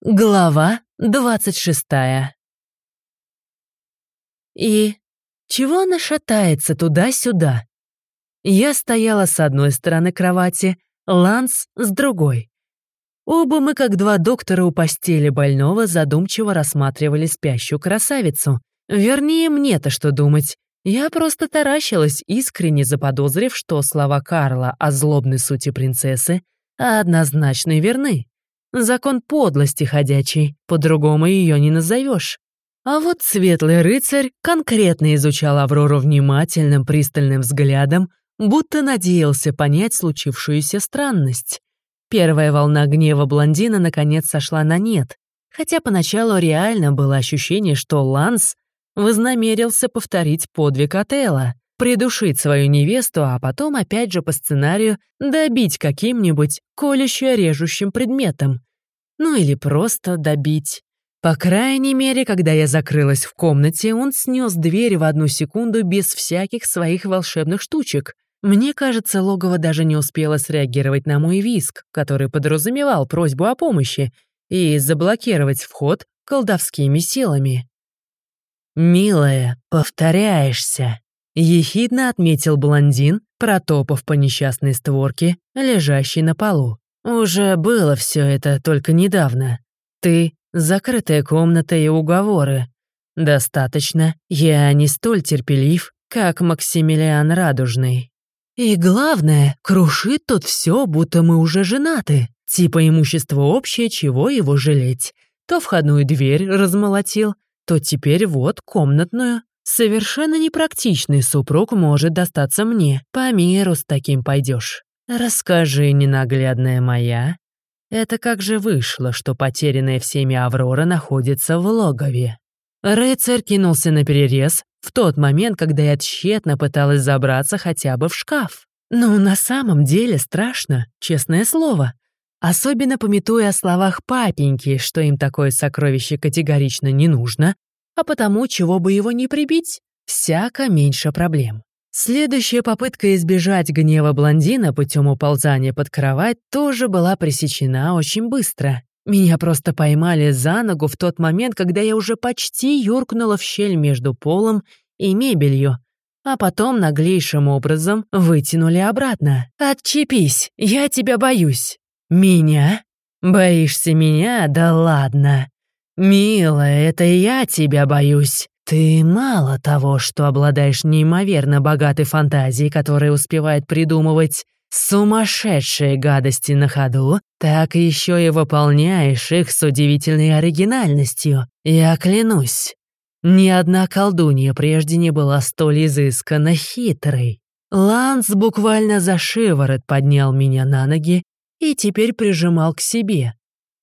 Глава двадцать шестая. И чего она шатается туда-сюда? Я стояла с одной стороны кровати, Ланс с другой. Оба мы, как два доктора у постели больного, задумчиво рассматривали спящую красавицу. Вернее, мне-то что думать. Я просто таращилась, искренне заподозрив, что слова Карла о злобной сути принцессы однозначно верны. Закон подлости ходячий, по-другому ее не назовешь. А вот светлый рыцарь конкретно изучал Аврору внимательным, пристальным взглядом, будто надеялся понять случившуюся странность. Первая волна гнева блондина наконец сошла на нет, хотя поначалу реально было ощущение, что Ланс вознамерился повторить подвиг Отелла придушить свою невесту, а потом опять же по сценарию добить каким-нибудь колюще-режущим предметом. Ну или просто добить. По крайней мере, когда я закрылась в комнате, он снес дверь в одну секунду без всяких своих волшебных штучек. Мне кажется, логово даже не успело среагировать на мой виск, который подразумевал просьбу о помощи, и заблокировать вход колдовскими силами. «Милая, повторяешься», Ехидно отметил блондин, протопав по несчастной створке, лежащей на полу. «Уже было все это только недавно. Ты — закрытая комната и уговоры. Достаточно, я не столь терпелив, как Максимилиан Радужный. И главное, крушит тут все, будто мы уже женаты. Типа имущество общее, чего его жалеть. То входную дверь размолотил, то теперь вот комнатную. Совершенно непрактичный супруг может достаться мне. По миру с таким пойдешь. Расскажи, ненаглядная моя, это как же вышло, что потерянная всеми Аврора находится в логове? Рыцарь кинулся на перерез в тот момент, когда я тщетно пыталась забраться хотя бы в шкаф. Ну, на самом деле страшно, честное слово. Особенно пометуя о словах папеньки, что им такое сокровище категорично не нужно, а потому, чего бы его не прибить, всяко меньше проблем. Следующая попытка избежать гнева блондина путем уползания под кровать тоже была пресечена очень быстро. Меня просто поймали за ногу в тот момент, когда я уже почти юркнула в щель между полом и мебелью, а потом наглейшим образом вытянули обратно. «Отчепись, я тебя боюсь». «Меня? Боишься меня? Да ладно. «Милая, это я тебя боюсь. Ты мало того, что обладаешь неимоверно богатой фантазией, которая успевает придумывать сумасшедшие гадости на ходу, так еще и выполняешь их с удивительной оригинальностью. Я клянусь, ни одна колдунья прежде не была столь изысканно хитрой. Ланс буквально за шиворот поднял меня на ноги и теперь прижимал к себе,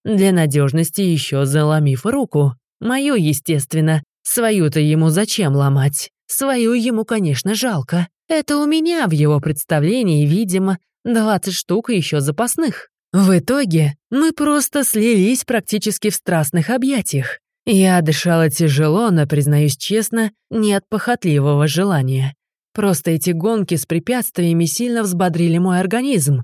для надежности еще заломив руку. Мою, естественно. Свою-то ему зачем ломать? Свою ему, конечно, жалко. Это у меня в его представлении, видимо, 20 штук еще запасных. В итоге мы просто слились практически в страстных объятиях. Я дышала тяжело, но, признаюсь честно, не от похотливого желания. Просто эти гонки с препятствиями сильно взбодрили мой организм.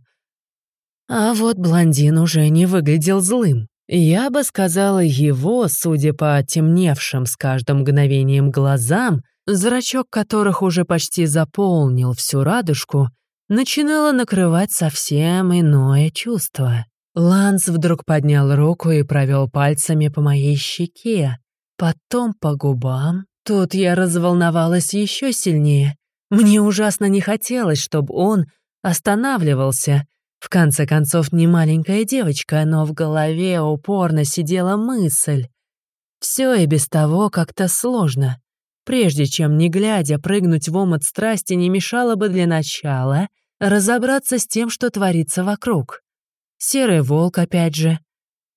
А вот блондин уже не выглядел злым. Я бы сказала его, судя по темневшим с каждым мгновением глазам, зрачок которых уже почти заполнил всю радужку, начинало накрывать совсем иное чувство. Ланс вдруг поднял руку и провел пальцами по моей щеке, потом по губам. Тут я разволновалась еще сильнее. Мне ужасно не хотелось, чтобы он останавливался, в конце концов, не маленькая девочка, но в голове упорно сидела мысль. Все и без того как-то сложно. Прежде чем, не глядя, прыгнуть в омут страсти не мешало бы для начала разобраться с тем, что творится вокруг. Серый волк, опять же.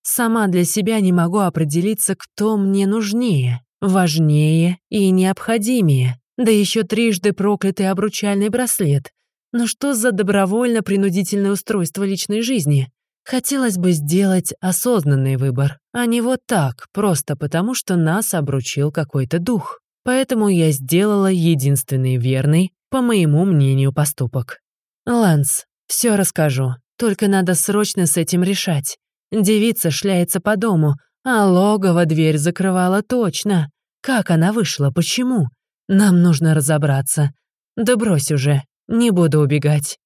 Сама для себя не могу определиться, кто мне нужнее, важнее и необходимее. Да еще трижды проклятый обручальный браслет — но что за добровольно-принудительное устройство личной жизни? Хотелось бы сделать осознанный выбор, а не вот так, просто потому что нас обручил какой-то дух. Поэтому я сделала единственный верный, по моему мнению, поступок. «Ланс, все расскажу, только надо срочно с этим решать. Девица шляется по дому, а логово дверь закрывала точно. Как она вышла, почему? Нам нужно разобраться. Да брось уже, не буду убегать.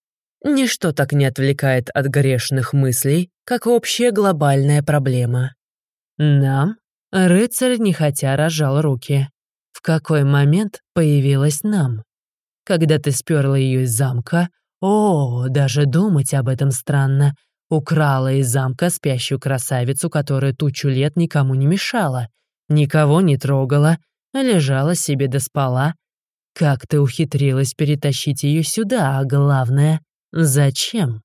Ничто так не отвлекает от грешных мыслей, как общая глобальная проблема. Нам? Рыцарь нехотя разжал руки. В какой момент появилась нам? Когда ты сперла ее из замка? О, даже думать об этом странно. Украла из замка спящую красавицу, которая тучу лет никому не мешала, никого не трогала, лежала себе до спала. Как ты ухитрилась перетащить ее сюда, а главное, зачем?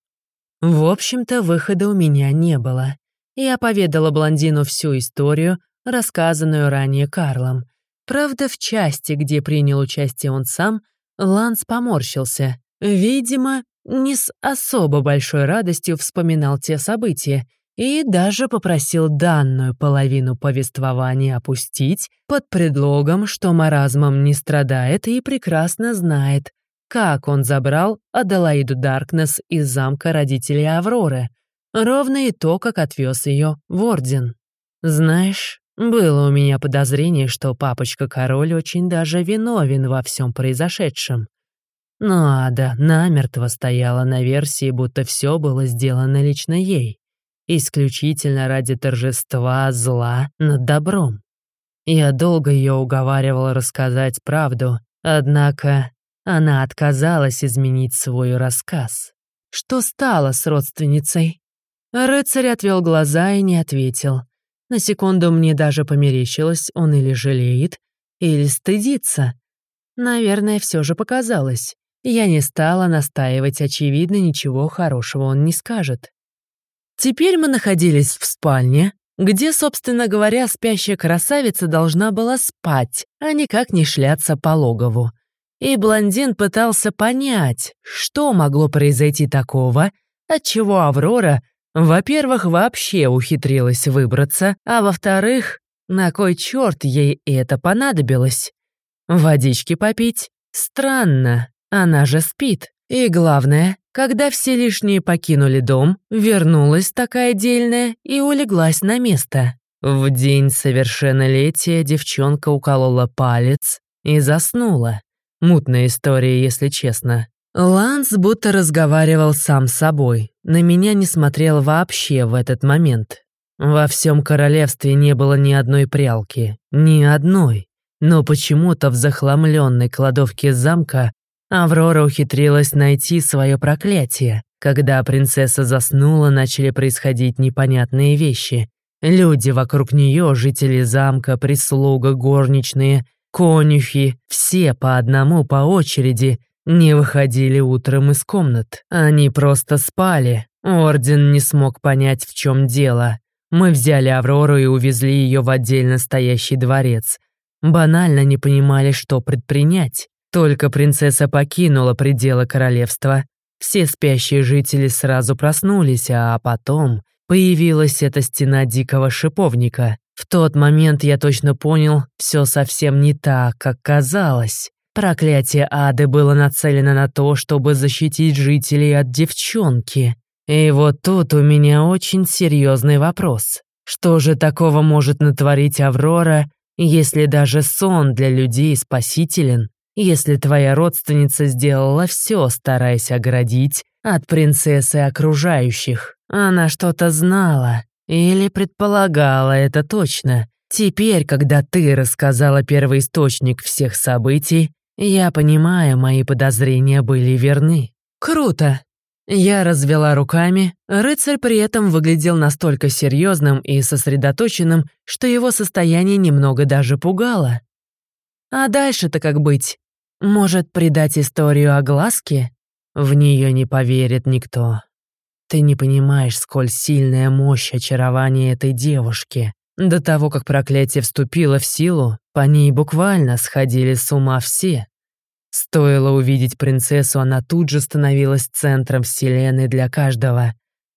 В общем-то, выхода у меня не было. Я поведала блондину всю историю, рассказанную ранее Карлом. Правда, в части, где принял участие он сам, Ланс поморщился. Видимо, не с особо большой радостью вспоминал те события и даже попросил данную половину повествования опустить под предлогом, что маразмом не страдает и прекрасно знает, как он забрал Аделаиду Даркнесс из замка родителей Авроры, ровно и то, как отвез ее в Орден. Знаешь, было у меня подозрение, что папочка-король очень даже виновен во всем произошедшем. Но Ада намертво стояла на версии, будто все было сделано лично ей, исключительно ради торжества зла над добром. Я долго ее уговаривала рассказать правду, однако она отказалась изменить свой рассказ. Что стало с родственницей? Рыцарь отвел глаза и не ответил. На секунду мне даже померещилось, он или жалеет, или стыдится. Наверное, все же показалось. Я не стала настаивать, очевидно, ничего хорошего он не скажет. Теперь мы находились в спальне, где, собственно говоря, спящая красавица должна была спать, а никак не шляться по логову. И блондин пытался понять, что могло произойти такого, отчего Аврора, во-первых, вообще ухитрилась выбраться, а во-вторых, на кой черт ей это понадобилось? Водички попить? Странно. Она же спит. И главное, когда все лишние покинули дом, вернулась такая дельная и улеглась на место. В день совершеннолетия девчонка уколола палец и заснула. Мутная история, если честно. Ланс будто разговаривал сам с собой. На меня не смотрел вообще в этот момент. Во всем королевстве не было ни одной прялки. Ни одной. Но почему-то в захламленной кладовке замка Аврора ухитрилась найти свое проклятие. Когда принцесса заснула, начали происходить непонятные вещи. Люди вокруг нее, жители замка, прислуга, горничные, конюхи, все по одному по очереди, не выходили утром из комнат. Они просто спали. Орден не смог понять, в чем дело. Мы взяли Аврору и увезли ее в отдельно стоящий дворец. Банально не понимали, что предпринять. Только принцесса покинула пределы королевства. Все спящие жители сразу проснулись, а потом появилась эта стена дикого шиповника. В тот момент я точно понял, все совсем не так, как казалось. Проклятие ады было нацелено на то, чтобы защитить жителей от девчонки. И вот тут у меня очень серьезный вопрос. Что же такого может натворить Аврора, если даже сон для людей спасителен? Если твоя родственница сделала все, стараясь оградить от принцессы окружающих. Она что-то знала или предполагала это точно. Теперь, когда ты рассказала первоисточник всех событий, я понимаю, мои подозрения были верны. Круто. Я развела руками, рыцарь при этом выглядел настолько серьезным и сосредоточенным, что его состояние немного даже пугало. А дальше-то как быть? Может, придать историю огласке? В нее не поверит никто. Ты не понимаешь, сколь сильная мощь очарования этой девушки. До того, как проклятие вступило в силу, по ней буквально сходили с ума все. Стоило увидеть принцессу, она тут же становилась центром вселенной для каждого.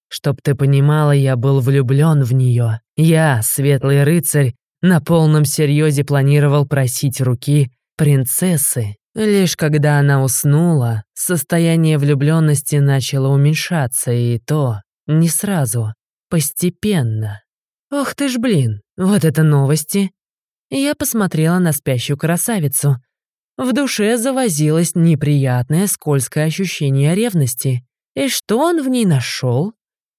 Чтоб ты понимала, я был влюблен в нее. Я, светлый рыцарь, на полном серьезе планировал просить руки принцессы. Лишь когда она уснула, состояние влюбленности начало уменьшаться, и то не сразу. постепенно. Ох ты ж, блин, вот это новости. Я посмотрела на спящую красавицу. В душе завозилось неприятное скользкое ощущение ревности. И что он в ней нашел?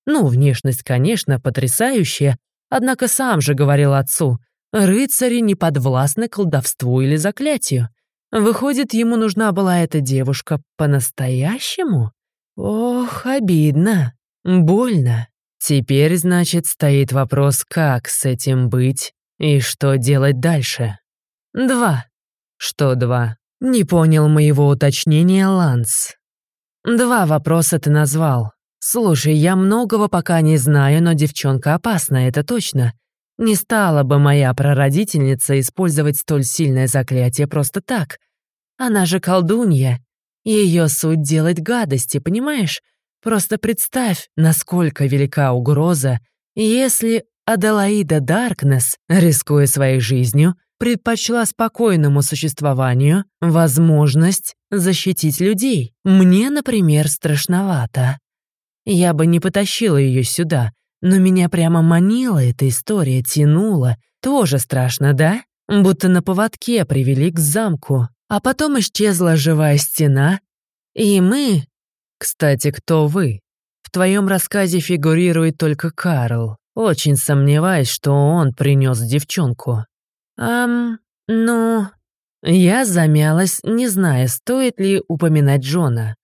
Ну, внешность, конечно, потрясающая, однако сам же говорил отцу, рыцари не подвластны колдовству или заклятию. Выходит, ему нужна была эта девушка по-настоящему? Ох, обидно, больно. Теперь, значит, стоит вопрос, как с этим быть и что делать дальше. Два. Что два? Не понял моего уточнения, Ланс. Два вопроса ты назвал. Слушай, я многого пока не знаю, но девчонка опасна, это точно. Не стала бы моя прародительница использовать столь сильное заклятие просто так. Она же колдунья. Ее суть делать гадости, понимаешь? Просто представь, насколько велика угроза, если Аделаида Даркнесс, рискуя своей жизнью, предпочла спокойному существованию возможность защитить людей. Мне, например, страшновато. Я бы не потащила ее сюда, но меня прямо манила эта история, тянула. Тоже страшно, да? Будто на поводке привели к замку. А потом исчезла живая стена, и мы... Кстати, кто вы? В твоем рассказе фигурирует только Карл. Очень сомневаюсь, что он принес девчонку. Ам, ну... Я замялась, не зная, стоит ли упоминать Джона.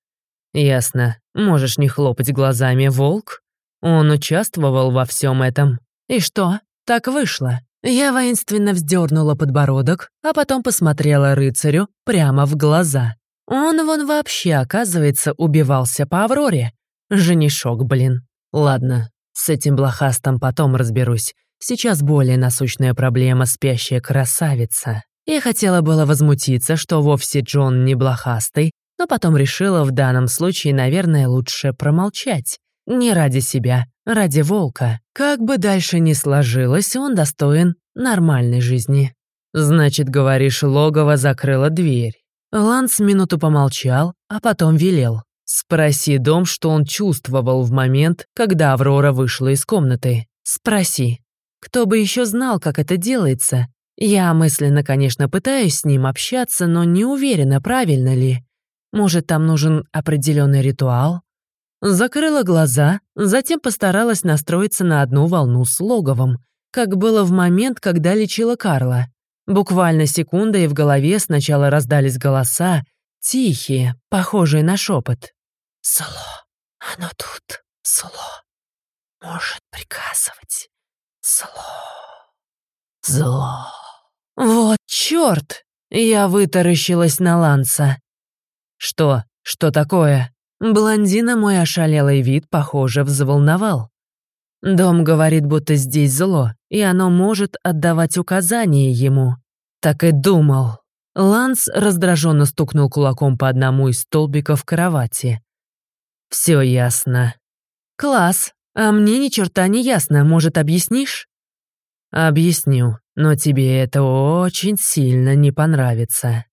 Ясно. Можешь не хлопать глазами, волк. Он участвовал во всем этом. И что? Так вышло. Я воинственно вздернула подбородок, а потом посмотрела рыцарю прямо в глаза. Он вон вообще, оказывается, убивался по Авроре. Женишок, блин. Ладно, с этим блохастом потом разберусь. Сейчас более насущная проблема спящая красавица. Я хотела было возмутиться, что вовсе Джон не блохастый, но потом решила в данном случае, наверное, лучше промолчать. Не ради себя, ради волка. Как бы дальше ни сложилось, он достоин нормальной жизни. Значит, говоришь, логово закрыла дверь. Ланс минуту помолчал, а потом велел. Спроси дом, что он чувствовал в момент, когда Аврора вышла из комнаты. Спроси. Кто бы еще знал, как это делается? Я мысленно, конечно, пытаюсь с ним общаться, но не уверена, правильно ли. Может, там нужен определенный ритуал? Закрыла глаза, затем постаралась настроиться на одну волну с логовом, как было в момент, когда лечила Карла. Буквально секунда, и в голове сначала раздались голоса, тихие, похожие на шепот. «Зло, оно тут, зло, может приказывать». Зло. Зло. Вот чёрт! Я вытаращилась на Ланса. Что? Что такое? Блондина мой ошалелый вид, похоже, взволновал. Дом говорит, будто здесь зло, и оно может отдавать указания ему. Так и думал. Ланс раздраженно стукнул кулаком по одному из столбиков кровати. Все ясно. Класс, а мне ни черта не ясно, может, объяснишь? Объясню, но тебе это очень сильно не понравится.